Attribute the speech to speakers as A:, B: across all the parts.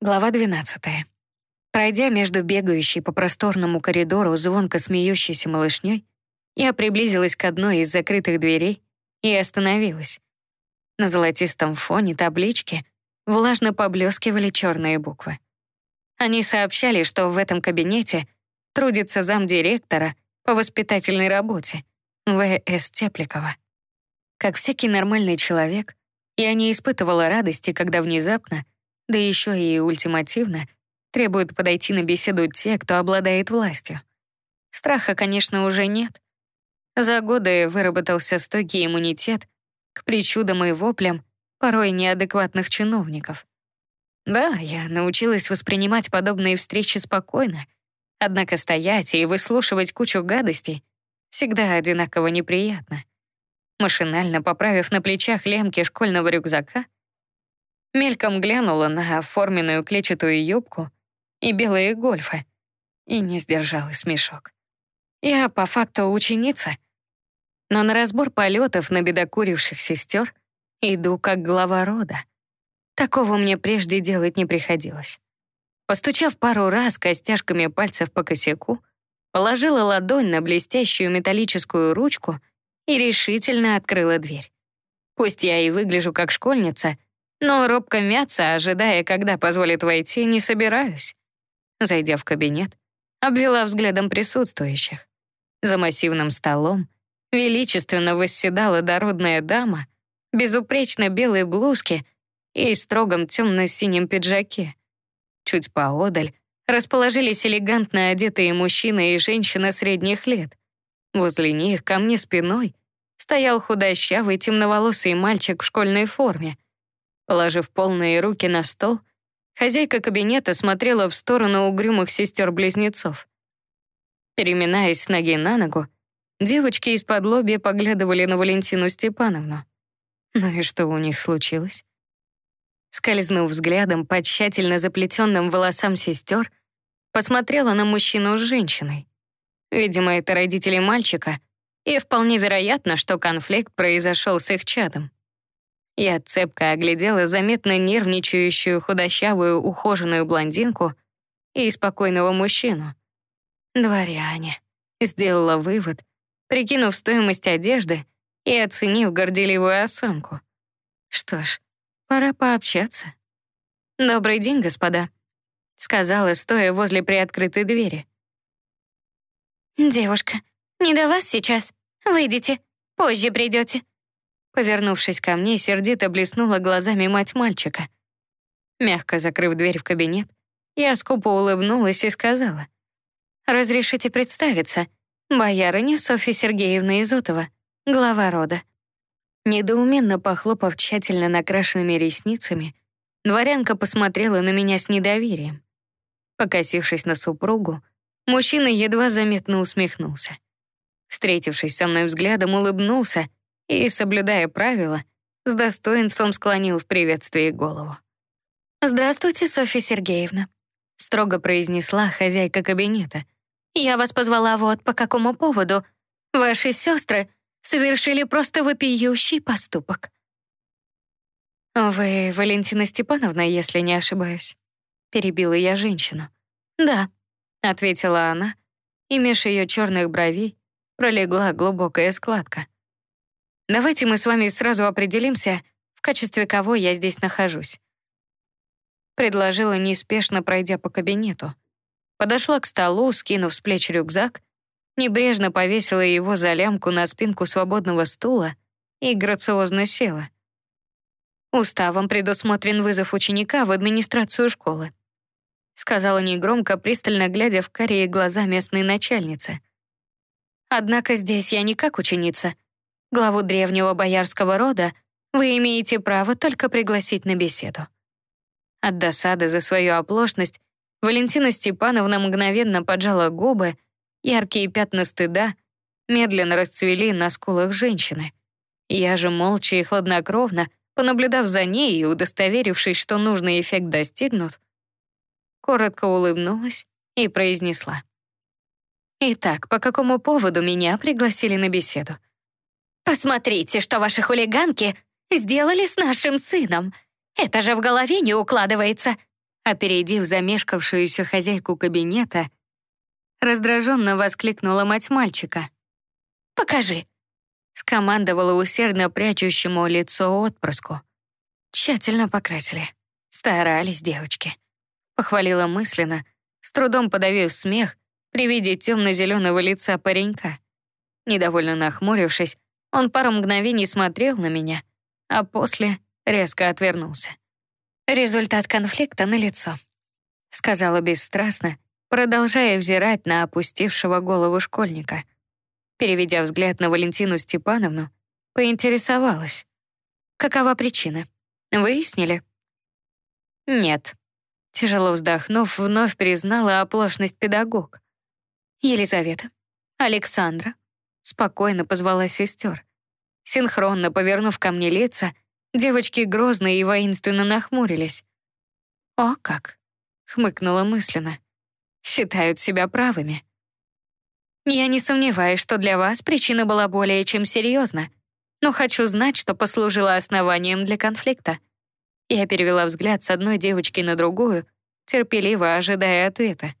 A: Глава 12. Пройдя между бегающей по просторному коридору звонко смеющейся малышней, я приблизилась к одной из закрытых дверей и остановилась. На золотистом фоне таблички влажно поблескивали черные буквы. Они сообщали, что в этом кабинете трудится замдиректора по воспитательной работе В.С. Тепликова. Как всякий нормальный человек, я не испытывала радости, когда внезапно да еще и ультимативно, требуют подойти на беседу те, кто обладает властью. Страха, конечно, уже нет. За годы выработался стойкий иммунитет к причудам и воплям порой неадекватных чиновников. Да, я научилась воспринимать подобные встречи спокойно, однако стоять и выслушивать кучу гадостей всегда одинаково неприятно. Машинально поправив на плечах лемки школьного рюкзака, Мельком глянула на оформленную клетчатую юбку и белые гольфы и не сдержала смешок. Я по факту ученица, но на разбор полетов на бедокуривших сестер иду как глава рода. Такого мне прежде делать не приходилось. Постучав пару раз костяшками пальцев по косяку, положила ладонь на блестящую металлическую ручку и решительно открыла дверь. Пусть я и выгляжу как школьница — но робко мяться, ожидая, когда позволит войти, не собираюсь. Зайдя в кабинет, обвела взглядом присутствующих. За массивным столом величественно восседала дородная дама, безупречно белой блузке и строгом темно-синем пиджаке. Чуть поодаль расположились элегантно одетые мужчина и женщина средних лет. Возле них, ко мне спиной, стоял худощавый темноволосый мальчик в школьной форме — Положив полные руки на стол, хозяйка кабинета смотрела в сторону угрюмых сестер-близнецов. Переминаясь с ноги на ногу, девочки из-под лобья поглядывали на Валентину Степановну. Ну и что у них случилось? Скользнув взглядом по тщательно заплетенным волосам сестер, посмотрела на мужчину с женщиной. Видимо, это родители мальчика, и вполне вероятно, что конфликт произошел с их чадом. Я цепко оглядела заметно нервничающую худощавую ухоженную блондинку и спокойного мужчину. «Дворяне», — сделала вывод, прикинув стоимость одежды и оценив горделивую осанку. Что ж, пора пообщаться. «Добрый день, господа», — сказала, стоя возле приоткрытой двери.
B: «Девушка, не до вас сейчас. Выйдите, позже придете»,
A: Повернувшись ко мне, сердито блеснула глазами мать мальчика. Мягко закрыв дверь в кабинет, я скупо улыбнулась и сказала. «Разрешите представиться, боярыня Софья Сергеевна Изотова, глава рода». Недоуменно похлопав тщательно накрашенными ресницами, дворянка посмотрела на меня с недоверием. Покосившись на супругу, мужчина едва заметно усмехнулся. Встретившись со мной взглядом, улыбнулся и, соблюдая правила, с достоинством склонил в приветствии голову. «Здравствуйте, Софья Сергеевна», — строго произнесла хозяйка кабинета. «Я вас позвала вот по какому поводу. Ваши сестры совершили просто вопиющий поступок». «Вы Валентина Степановна, если не ошибаюсь?» Перебила я женщину. «Да», — ответила она, и меж ее черных бровей пролегла глубокая складка. Давайте мы с вами сразу определимся, в качестве кого я здесь нахожусь. Предложила, неспешно пройдя по кабинету. Подошла к столу, скинув с плеч рюкзак, небрежно повесила его за лямку на спинку свободного стула и грациозно села. Уставом предусмотрен вызов ученика в администрацию школы. Сказала негромко, пристально глядя в карие глаза местной начальницы. Однако здесь я не как ученица — Главу древнего боярского рода вы имеете право только пригласить на беседу. От досады за свою оплошность Валентина Степановна мгновенно поджала губы, яркие пятна стыда медленно расцвели на скулах женщины. Я же молча и хладнокровно, понаблюдав за ней и удостоверившись, что нужный эффект достигнут, коротко улыбнулась и произнесла. «Итак, по какому поводу меня пригласили на беседу?» «Посмотрите, что ваши хулиганки сделали с нашим сыном. Это же в голове не укладывается», Опередив замешкавшуюся хозяйку кабинета, раздраженно воскликнула мать мальчика.
B: «Покажи!»
A: скомандовала усердно прячущему лицо отпрыску. Тщательно покрасили. Старались девочки. Похвалила мысленно, с трудом подавив смех при виде темно-зеленого лица паренька. Недовольно нахмурившись, он пару мгновений смотрел на меня, а после резко отвернулся. Результат конфликта на лицо, сказала бесстрастно, продолжая взирать на опустившего голову школьника. Переведя взгляд на Валентину Степановну, поинтересовалась. Какова причина? Выяснили? Нет. Тяжело вздохнув, вновь признала оплошность педагог. Елизавета, Александра, спокойно позвала сестер. Синхронно повернув ко мне лица, девочки грозно и воинственно нахмурились. «О, как!» — хмыкнула мысленно. «Считают себя правыми». «Я не сомневаюсь, что для вас причина была более чем серьезна, но хочу знать, что послужило основанием для конфликта». Я перевела взгляд с одной девочки на другую, терпеливо ожидая ответа.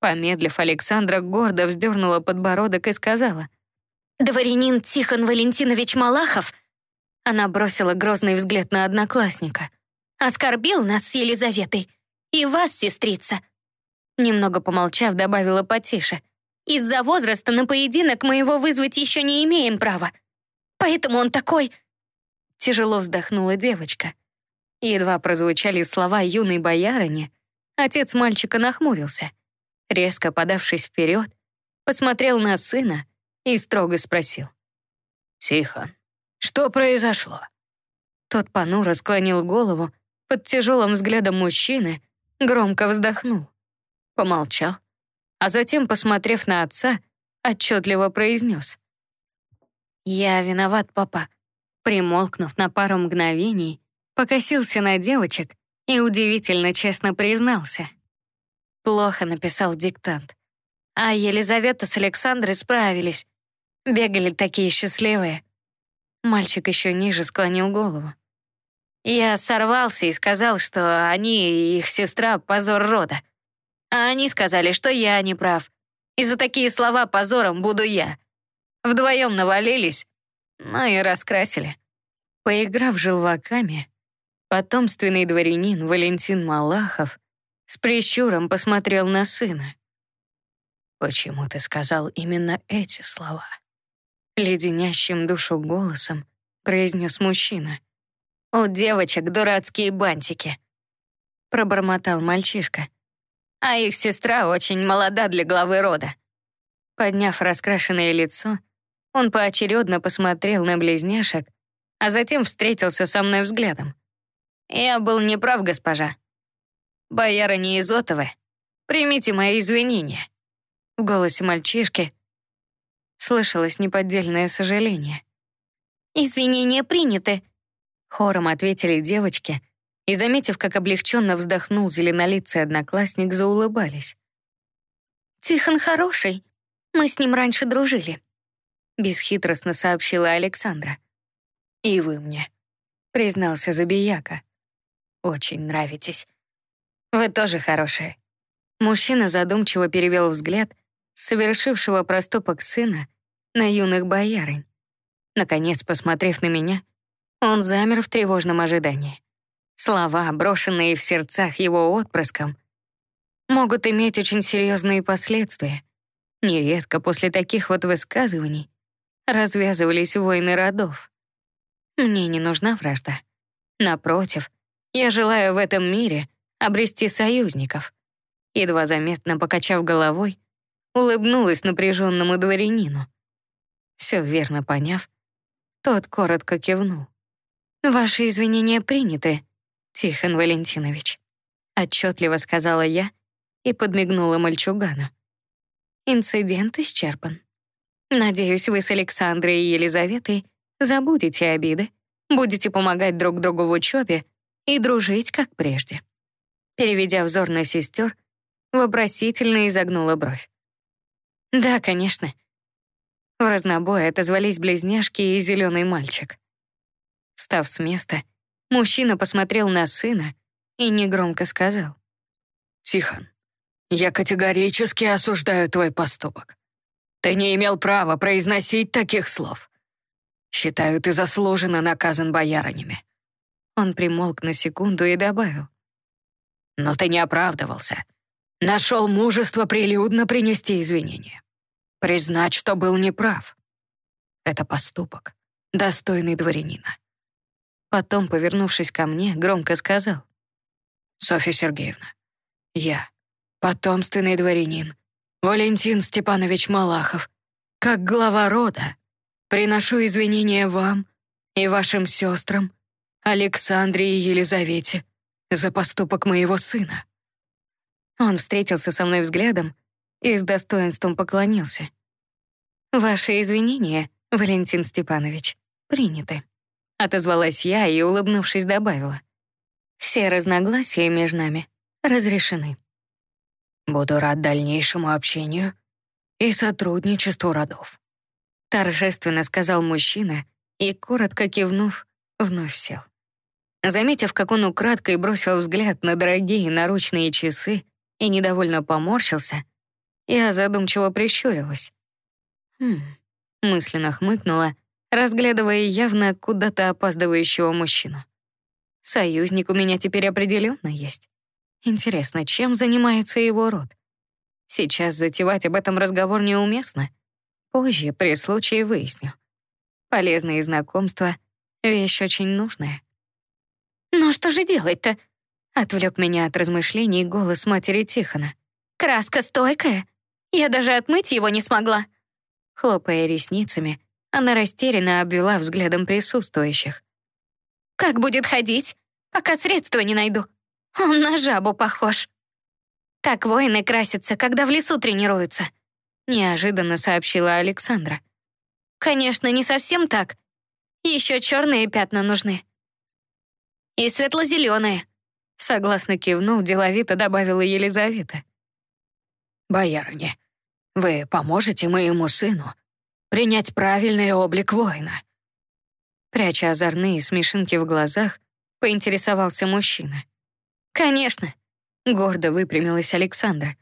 A: Помедлив, Александра гордо вздернула подбородок и сказала.
B: «Дворянин Тихон Валентинович Малахов...» Она бросила грозный взгляд на одноклассника. «Оскорбил нас с Елизаветой. И вас, сестрица». Немного помолчав, добавила потише. «Из-за возраста на поединок мы его вызвать еще не имеем права. Поэтому он такой...»
A: Тяжело вздохнула девочка. Едва прозвучали слова юной боярыни, отец мальчика нахмурился — резко подавшись вперед, посмотрел на сына и строго спросил.
C: «Тихо. Что произошло?»
A: Тот понуро склонил голову, под тяжелым взглядом мужчины, громко вздохнул. Помолчал, а затем, посмотрев на отца, отчетливо произнес. «Я виноват, папа». Примолкнув на пару мгновений, покосился на девочек и удивительно честно признался — Плохо написал диктант. А Елизавета с Александрой справились. Бегали такие счастливые. Мальчик еще ниже склонил голову. Я сорвался и сказал, что они и их сестра — позор рода. А они сказали, что я не прав. И за такие слова позором буду я. Вдвоем навалились, ну и раскрасили. Поиграв желваками, потомственный дворянин Валентин Малахов с прищуром посмотрел на сына.
C: «Почему ты сказал именно эти слова?»
A: Леденящим душу голосом произнес мужчина. «У девочек дурацкие бантики», — пробормотал мальчишка. «А их сестра очень молода для главы рода». Подняв раскрашенное лицо, он поочередно посмотрел на близняшек, а затем встретился со мной взглядом. «Я был неправ, госпожа. «Боярыня Изотовы, примите мои извинения». В голосе мальчишки слышалось неподдельное сожаление.
B: «Извинения приняты», —
A: хором ответили девочки, и, заметив, как облегченно вздохнул зеленолицый одноклассник, заулыбались.
B: «Тихон хороший. Мы с ним раньше дружили», —
A: бесхитростно сообщила Александра.
C: «И вы мне», — признался Забияка.
A: «Очень нравитесь. Вы тоже хорошие». Мужчина задумчиво перевел взгляд совершившего проступок сына на юных боярынь. Наконец, посмотрев на меня, он замер в тревожном ожидании. Слова, брошенные в сердцах его отпрыском, могут иметь очень серьезные последствия. Нередко после таких вот высказываний развязывались войны родов. Мне не нужна вражда. Напротив, я желаю в этом мире обрести союзников. Едва заметно покачав головой, улыбнулась напряженному дворянину. Все верно поняв, тот коротко кивнул. «Ваши извинения приняты, Тихон Валентинович», отчетливо сказала я и подмигнула мальчугану. Инцидент исчерпан. Надеюсь, вы с Александрой и Елизаветой забудете обиды, будете помогать друг другу в учебе и дружить, как прежде. Переведя взор на сестер, вопросительно изогнула бровь. «Да, конечно». В разнобой отозвались близняшки и зеленый мальчик. Встав с места, мужчина посмотрел на сына и негромко сказал.
C: Тихон, я категорически осуждаю твой поступок. Ты не имел права произносить таких слов. Считаю, ты заслуженно наказан боярынями».
A: Он примолк на секунду и добавил.
C: «Но ты не оправдывался. Нашел мужество прилюдно принести извинения. Признать, что был неправ. Это поступок, достойный дворянина».
A: Потом, повернувшись ко мне, громко сказал.
C: «Софья Сергеевна, я, потомственный дворянин, Валентин Степанович Малахов, как глава рода, приношу извинения вам и вашим сестрам, Александре и Елизавете, за поступок моего сына».
A: Он встретился со мной взглядом и с достоинством поклонился. «Ваши извинения, Валентин Степанович, приняты», — отозвалась я и, улыбнувшись, добавила. «Все разногласия между нами разрешены».
C: Буду рад дальнейшему общению и сотрудничеству родов», —
A: торжественно сказал мужчина и, коротко кивнув, вновь сел. Заметив, как он украдкой бросил взгляд на дорогие наручные часы и недовольно поморщился, я задумчиво прищурилась. «Хм...» — мысленно хмыкнула, разглядывая явно куда-то опаздывающего мужчину. «Союзник у меня теперь определенно есть». Интересно, чем занимается его род? Сейчас затевать об этом разговор неуместно. Позже, при случае, выясню. Полезные знакомства — вещь очень нужная.
B: «Ну что же делать-то?»
A: — отвлек меня от размышлений голос матери Тихона.
B: «Краска стойкая. Я даже отмыть его не смогла».
A: Хлопая ресницами, она растерянно обвела взглядом присутствующих.
B: «Как будет ходить, пока средства не найду?» Он на жабу похож. Так воины красятся, когда в лесу тренируются», —
A: неожиданно сообщила Александра.
B: «Конечно, не совсем так. Еще черные пятна нужны. И светло-зеленые», —
A: согласно кивнув, деловито добавила Елизавета.
C: «Боярыня, вы поможете моему сыну принять правильный облик воина?»
A: Пряча озорные смешинки в глазах, поинтересовался мужчина.
B: «Конечно», — гордо выпрямилась Александра.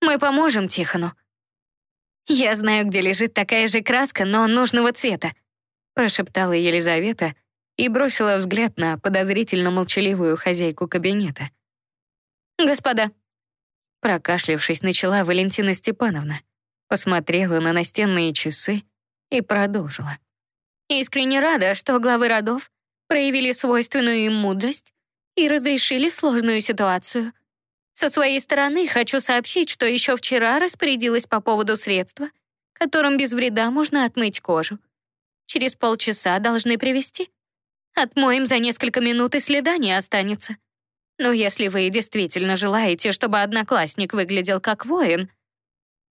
B: «Мы поможем Тихону». «Я знаю, где лежит такая же краска, но нужного цвета», прошептала Елизавета и бросила взгляд на подозрительно молчаливую хозяйку кабинета. «Господа», прокашлявшись, начала Валентина Степановна, посмотрела на настенные часы и продолжила. «Искренне рада, что главы родов проявили свойственную им мудрость и разрешили сложную ситуацию. Со своей стороны хочу сообщить, что еще вчера распорядилась по поводу средства, которым без вреда можно отмыть кожу. Через полчаса должны привезти. Отмоем за несколько минут и следа не останется. Но если вы действительно желаете, чтобы одноклассник выглядел как воин,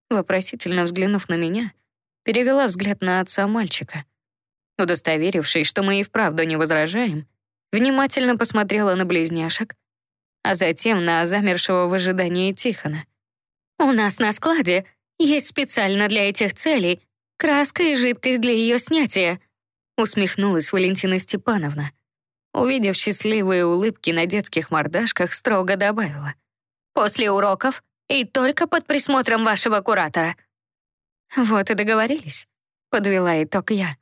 A: вопросительно взглянув на меня, перевела взгляд на отца мальчика. Удостоверившись, что мы и вправду не возражаем, внимательно посмотрела на близняшек, а затем на замершего в ожидании Тихона.
B: «У нас на складе есть специально для этих целей краска и жидкость для ее снятия», усмехнулась Валентина Степановна.
A: Увидев счастливые улыбки на детских мордашках, строго добавила.
B: «После уроков и только под присмотром вашего куратора».
A: «Вот и договорились», — подвела итог я.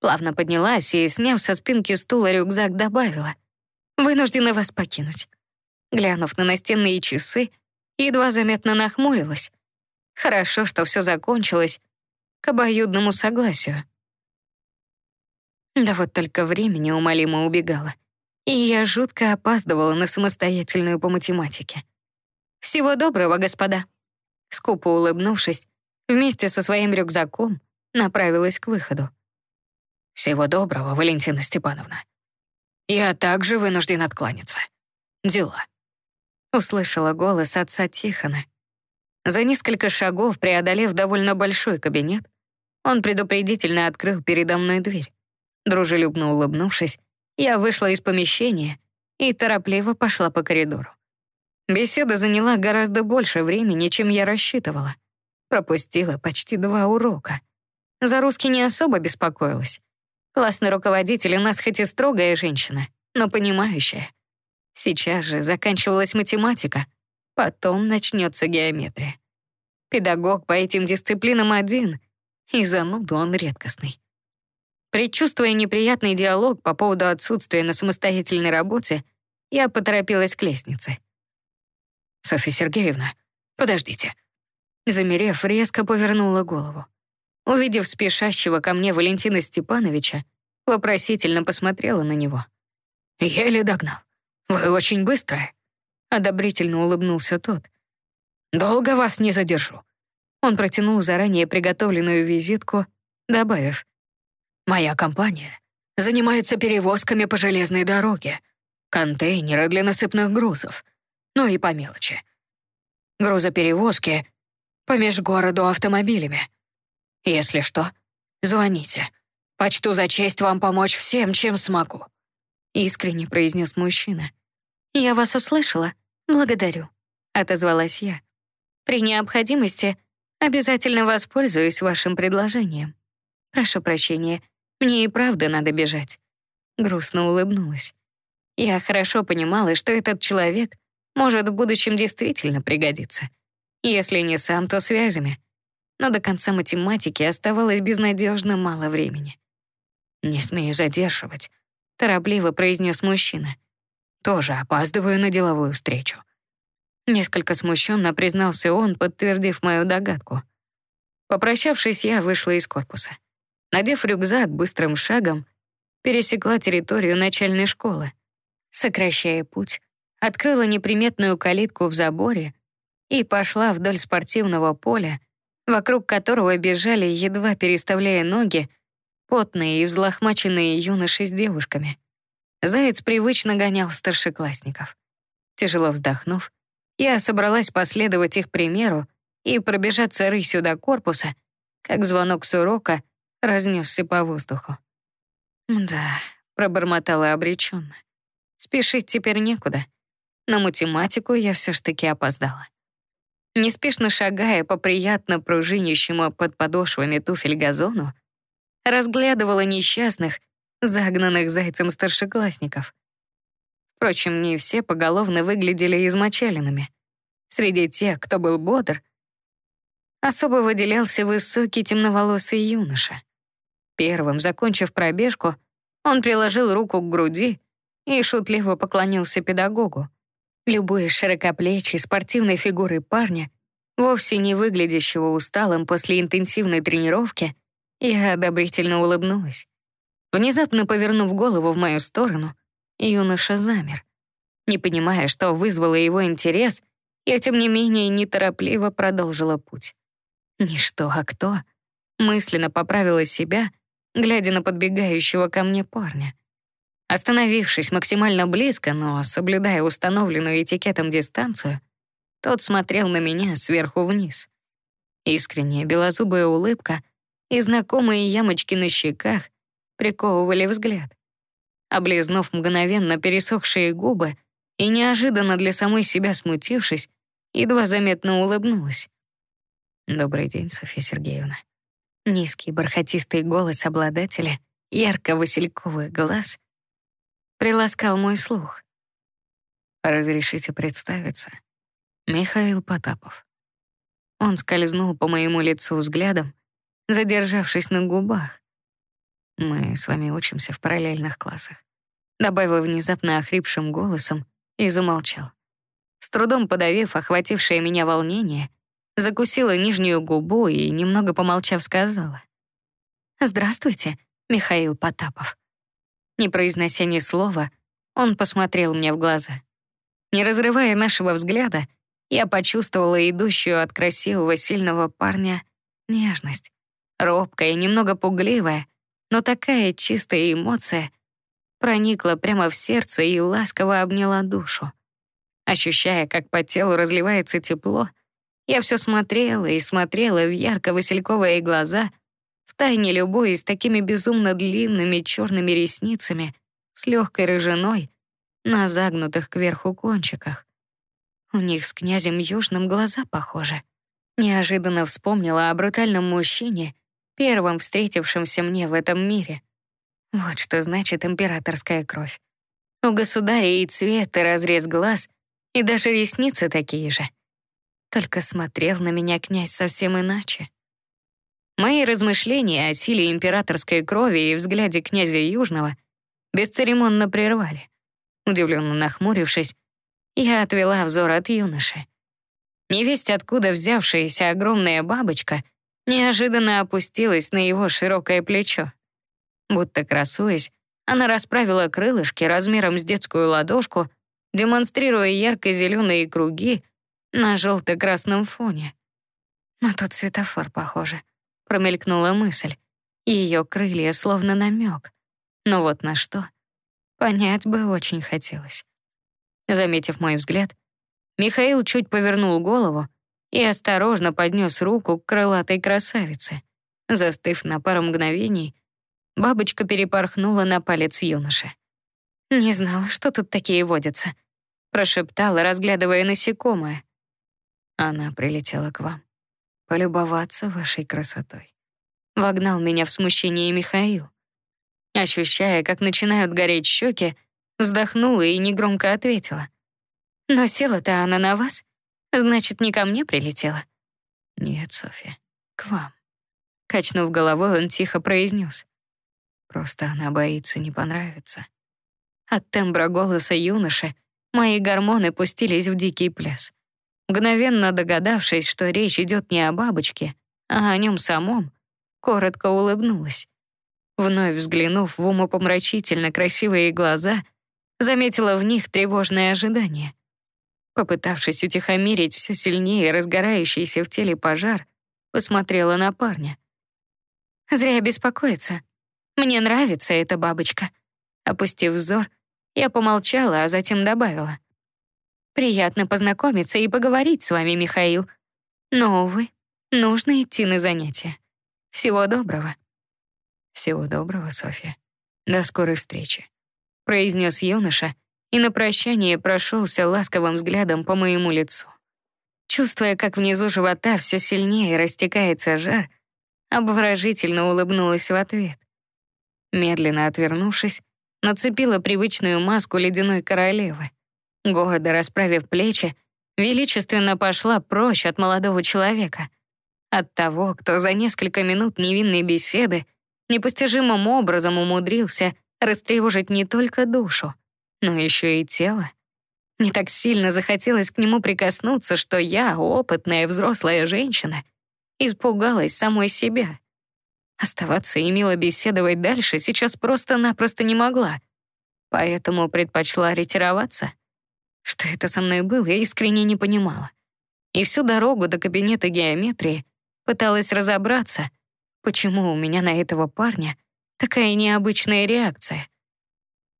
A: Плавно поднялась и, сняв со спинки стула рюкзак, добавила. «Вынуждена вас покинуть». Глянув на настенные часы, едва заметно нахмурилась. Хорошо, что все закончилось к обоюдному согласию. Да вот только время неумолимо убегало, и я жутко опаздывала на самостоятельную по математике. «Всего доброго, господа!» Скупо улыбнувшись, вместе со своим рюкзаком направилась к выходу.
C: «Всего доброго, Валентина Степановна. Я также вынужден откланяться. Дела».
A: Услышала голос отца Тихона. За несколько шагов, преодолев довольно большой кабинет, он предупредительно открыл передо мной дверь. Дружелюбно улыбнувшись, я вышла из помещения и торопливо пошла по коридору. Беседа заняла гораздо больше времени, чем я рассчитывала. Пропустила почти два урока. За русский не особо беспокоилась. Классный руководитель у нас хоть и строгая женщина, но понимающая. Сейчас же заканчивалась математика, Потом начнется геометрия. Педагог по этим дисциплинам один, и зануду он редкостный. Предчувствуя неприятный диалог по поводу отсутствия на самостоятельной работе, я поторопилась к лестнице. «Софья Сергеевна, подождите». Замерев, резко повернула голову. Увидев спешащего ко мне Валентина Степановича, вопросительно посмотрела на него. «Еле догнал. Вы очень быстрая». Одобрительно улыбнулся тот. «Долго вас не задержу». Он протянул заранее приготовленную визитку, добавив. Моя компания занимается перевозками по железной дороге, контейнеры для насыпных грузов, ну и по мелочи. Грузоперевозки по межгороду автомобилями. Если что, звоните. Почту за честь вам помочь всем, чем смогу», — искренне произнес мужчина.
B: «Я вас услышала. Благодарю», — отозвалась я. «При необходимости обязательно воспользуюсь вашим предложением. Прошу прощения, мне и правда надо бежать. Грустно улыбнулась. Я хорошо понимала, что этот человек может в будущем действительно пригодиться. Если не сам, то связями. Но до конца математики оставалось безнадежно мало времени. «Не смею задерживать», — торопливо произнес мужчина. «Тоже опаздываю на деловую встречу». Несколько смущенно признался он, подтвердив мою догадку. Попрощавшись, я вышла из корпуса. Надев рюкзак быстрым шагом, пересекла территорию начальной школы. Сокращая путь, открыла неприметную калитку в заборе и пошла вдоль спортивного поля, вокруг которого бежали, едва переставляя ноги, потные и взлохмаченные юноши с девушками. Заяц привычно гонял старшеклассников. Тяжело вздохнув, я собралась последовать их примеру и пробежаться рысью до корпуса, как звонок с урока — разнесся по воздуху. «Да», — пробормотала обреченно. «Спешить теперь некуда. На математику я все ж таки опоздала». Неспешно шагая по приятно пружинящему под подошвами туфель газону, разглядывала несчастных, загнанных зайцем старшеклассников. Впрочем, не все поголовно выглядели измочаленными. Среди тех, кто был бодр, особо выделялся высокий темноволосый юноша. Первым, закончив пробежку, он приложил руку к груди и шутливо поклонился педагогу. Любой широкоплечий спортивной фигурой парня, вовсе не выглядящего усталым после интенсивной тренировки, я одобрительно улыбнулась. Внезапно повернув голову в мою сторону, юноша замер. Не понимая, что вызвало его интерес, я, тем не менее, неторопливо продолжила путь. Не что, а кто. Мысленно поправила себя глядя на подбегающего ко мне парня. Остановившись максимально близко, но соблюдая установленную этикетом дистанцию, тот смотрел на меня сверху вниз. Искренняя белозубая улыбка и знакомые ямочки на щеках приковывали взгляд. Облизнув мгновенно пересохшие губы и неожиданно для самой себя смутившись, едва заметно улыбнулась. «Добрый день, Софья Сергеевна». Низкий бархатистый голос обладателя ярко-васильковых глаз приласкал мой слух. «Разрешите представиться?» Михаил Потапов. Он скользнул по моему лицу взглядом, задержавшись на губах. «Мы с вами учимся в параллельных классах», добавил внезапно охрипшим голосом и замолчал. С трудом подавив охватившее меня волнение, закусила нижнюю губу и, немного помолчав, сказала. «Здравствуйте, Михаил Потапов». Не произнося ни слова, он посмотрел мне в глаза. Не разрывая нашего взгляда, я почувствовала идущую от красивого, сильного парня нежность. Робкая, немного пугливая, но такая чистая эмоция проникла прямо в сердце и ласково обняла душу. Ощущая, как по телу разливается тепло, я все смотрела и смотрела в ярко-васильковые глаза, втайне любуясь такими безумно длинными черными ресницами с легкой рыжиной на загнутых кверху кончиках. У них с князем Южным глаза похожи. Неожиданно вспомнила о брутальном мужчине, первом встретившемся мне в этом мире. Вот что значит императорская кровь. У государя и цвет, и разрез глаз, и даже ресницы такие же.
A: Только смотрел на меня князь совсем иначе. Мои размышления о силе императорской крови и взгляде князя Южного бесцеремонно прервали. Удивленно нахмурившись, я отвела взор от юноши. Невесть, откуда взявшаяся огромная бабочка, неожиданно опустилась на его широкое плечо. Будто красуясь, она расправила крылышки размером с детскую ладошку, демонстрируя ярко-зеленые круги на желто-красном фоне. На тот светофор похоже, промелькнула мысль. Ее крылья словно намек. Но вот на что? Понять бы очень хотелось. Заметив мой взгляд, Михаил чуть повернул голову и осторожно поднес руку к крылатой красавице. Застыв на пару мгновений, бабочка перепорхнула на палец юноши. «Не знала, что тут такие водятся», — прошептала, разглядывая насекомое. Она прилетела к вам. Полюбоваться вашей красотой. Вогнал меня в смущение Михаил. Ощущая, как начинают гореть щеки, вздохнула и негромко ответила. «Но села-то она на вас, значит, не ко мне прилетела?» «Нет, Софья, к вам». Качнув головой, он тихо произнес. «Просто она боится не понравиться». От тембра голоса юноши мои гормоны пустились в дикий пляс. Мгновенно догадавшись, что речь идет не о бабочке, а о нем самом, коротко улыбнулась. Вновь взглянув в умопомрачительно красивые глаза, заметила в них тревожное ожидание. Попытавшись утихомирить все сильнее разгорающийся в теле пожар, посмотрела на парня. «Зря беспокоиться. Мне нравится эта бабочка». Опустив взор, я помолчала, а затем добавила. «Приятно познакомиться и поговорить с вами, Михаил. Но, увы, нужно идти на занятия. Всего доброго». «Всего доброго, Софья. До скорой встречи», — произнес юноша и на прощание прошелся ласковым взглядом по моему лицу. Чувствуя, как внизу живота все сильнее растекается жар, обворожительно улыбнулась в ответ. Медленно отвернувшись, нацепила привычную маску ледяной королевы. Гордо расправив плечи, величественно пошла прочь от молодого человека. От того, кто за несколько минут невинной беседы непостижимым образом умудрился растревожить не только душу, но еще и тело. Не так сильно захотелось к нему прикоснуться, что я, опытная взрослая женщина, испугалась самой себя. Оставаться и мило беседовать дальше сейчас просто-напросто не могла, поэтому предпочла ретироваться. Что это со мной было, я искренне не понимала. И всю дорогу до кабинета геометрии пыталась разобраться, Почему у меня на этого парня такая необычная реакция?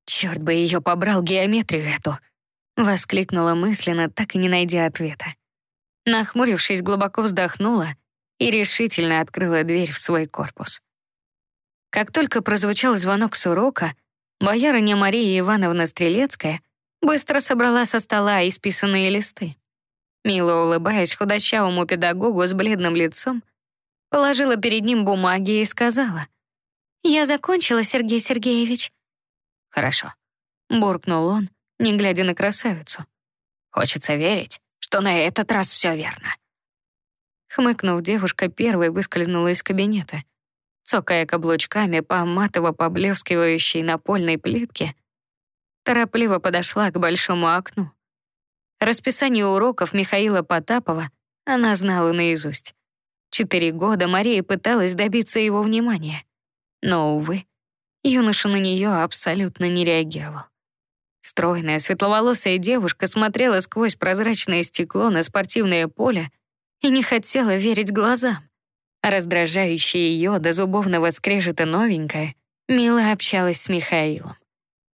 A: Черт бы ее побрал геометрию эту! Воскликнула мысленно, так и не найдя ответа. Нахмурившись, глубоко вздохнула и решительно открыла дверь в свой корпус. Как только прозвучал звонок с урока, боярыня Мария Ивановна Стрелецкая быстро собрала со стола исписанные листы. Мило улыбаясь худощавому педагогу с бледным лицом, Положила перед ним бумаги и сказала. «Я закончила, Сергей Сергеевич». «Хорошо», — буркнул он, не глядя на красавицу. «Хочется верить, что на этот раз все верно». Хмыкнув, девушка первой выскользнула из кабинета. Цокая каблучками по матово поблескивающей напольной плитке, торопливо подошла к большому окну. Расписание уроков Михаила Потапова она знала наизусть. Четыре года Мария пыталась добиться его внимания. Но, увы, юноша на нее абсолютно не реагировал. Стройная, светловолосая девушка смотрела сквозь прозрачное стекло на спортивное поле и не хотела верить глазам. раздражающая ее до зубовного скрежета новенькая мило общалась с Михаилом.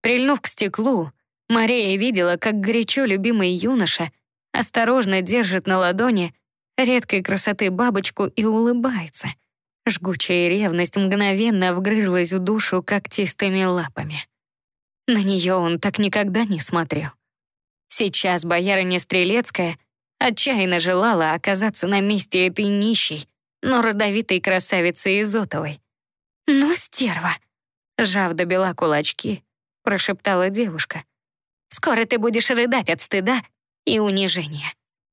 A: Прильнув к стеклу, Мария видела, как горячо любимый юноша осторожно держит на ладони редкой красоты бабочку и улыбается. Жгучая ревность мгновенно вгрызлась в душу когтистыми лапами. На нее он так никогда не смотрел. Сейчас боярыня Стрелецкая отчаянно желала оказаться на месте этой нищей, но родовитой красавицы Изотовой. «Ну, стерва!» Жав добила кулачки, прошептала девушка. «Скоро ты будешь рыдать от стыда и унижения».